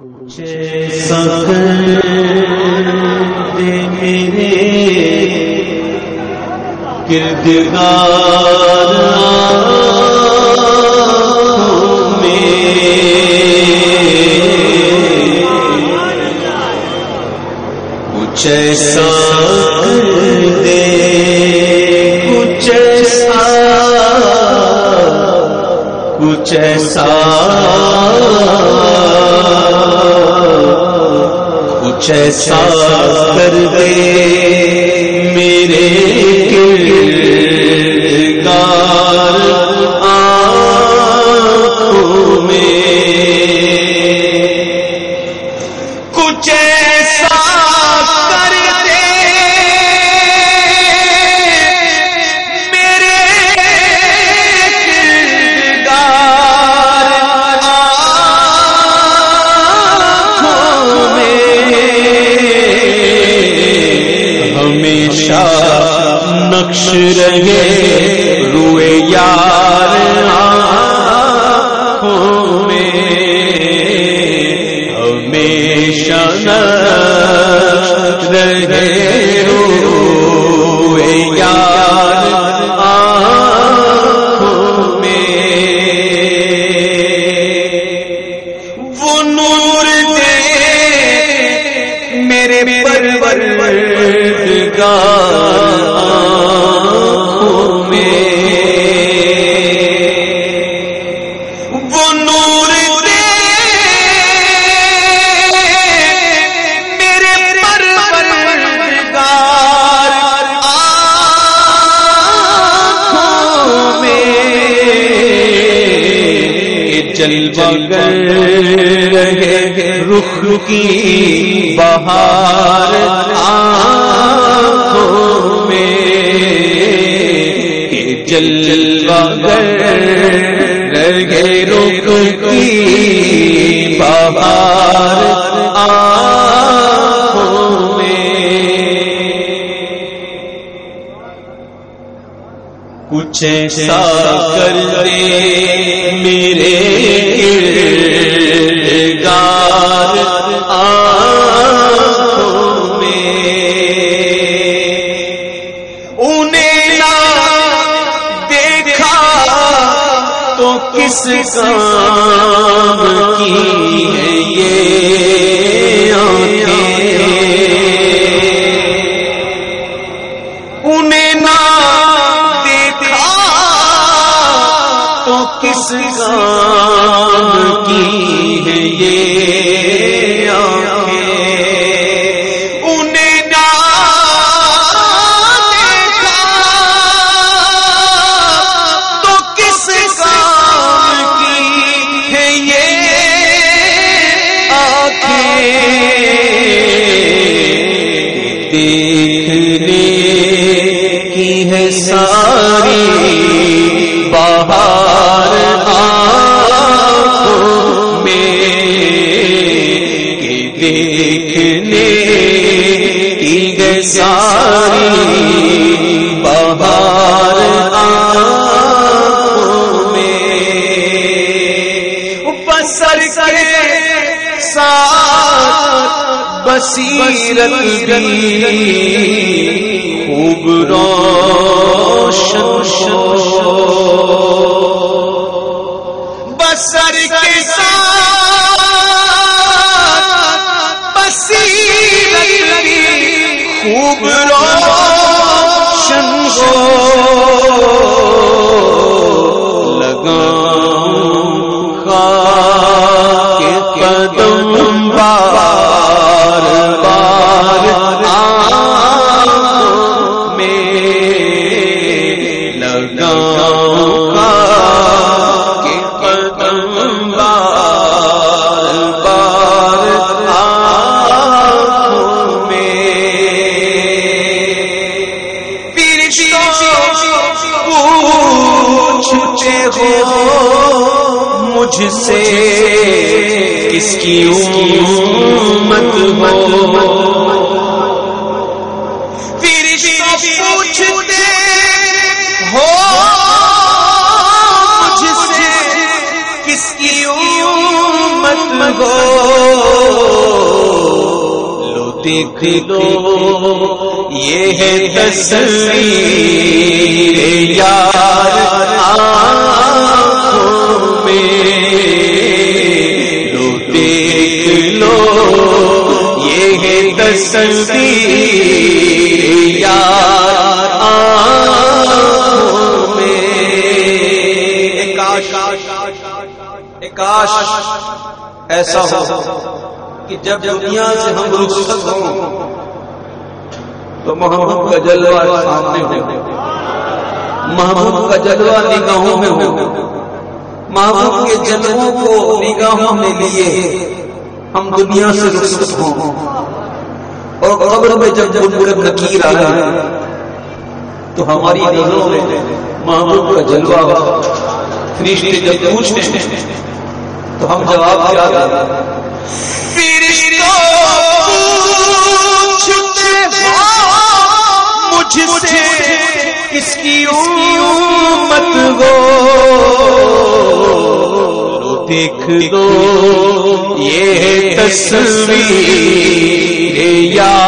کچھ میرے کچھ ایسا دے کچھ ایسا کچھ ایسا کچھ ایسا کر دے میرے جلوہ گر رہے رخ کی بہار آنکھوں میں جلوہ گر رہے رخ کی بہار کچھ ایسا کر دے میرے کردگار آنکھوں میں۔ انہیں نہ دیکھا تو کس کام کی ہے یہ؟ ساری بہار آنکھوں میں دیکھنے کی ہے ساری بہار آنکھوں میں۔ بسر ساتھ بصیرت بھی خوب روشن بسر کے ساتھ بصیرت بھی خوب روشن ہو ہو مجھ سے کس کی امت ہو؟ فرشتوں پوچھتے ہو، مجھ سے کس کی امت ہو؟ لو دیکھ لو، یہ ہے تصویر ایسا ہو کہ جب دنیا سے ہم رخصت ہوں تو محمد کا جلوہ سامنے ہو محمود کا جلوہ نگاہوں میں ہو محمود کے جلووں کو نگاہوں میں لیے ہم دنیا سے رخصت ہوں۔ اور قبر میں جب جب بڑے نکیر آئے، تو ہماری نظروں میں محمود کا جلوہ فرشتے جب پوچھتے ہیں تو ہم جواب کیا دیں مجھ سے کس کی امت ہو دیکھ دو یہ تصویر یار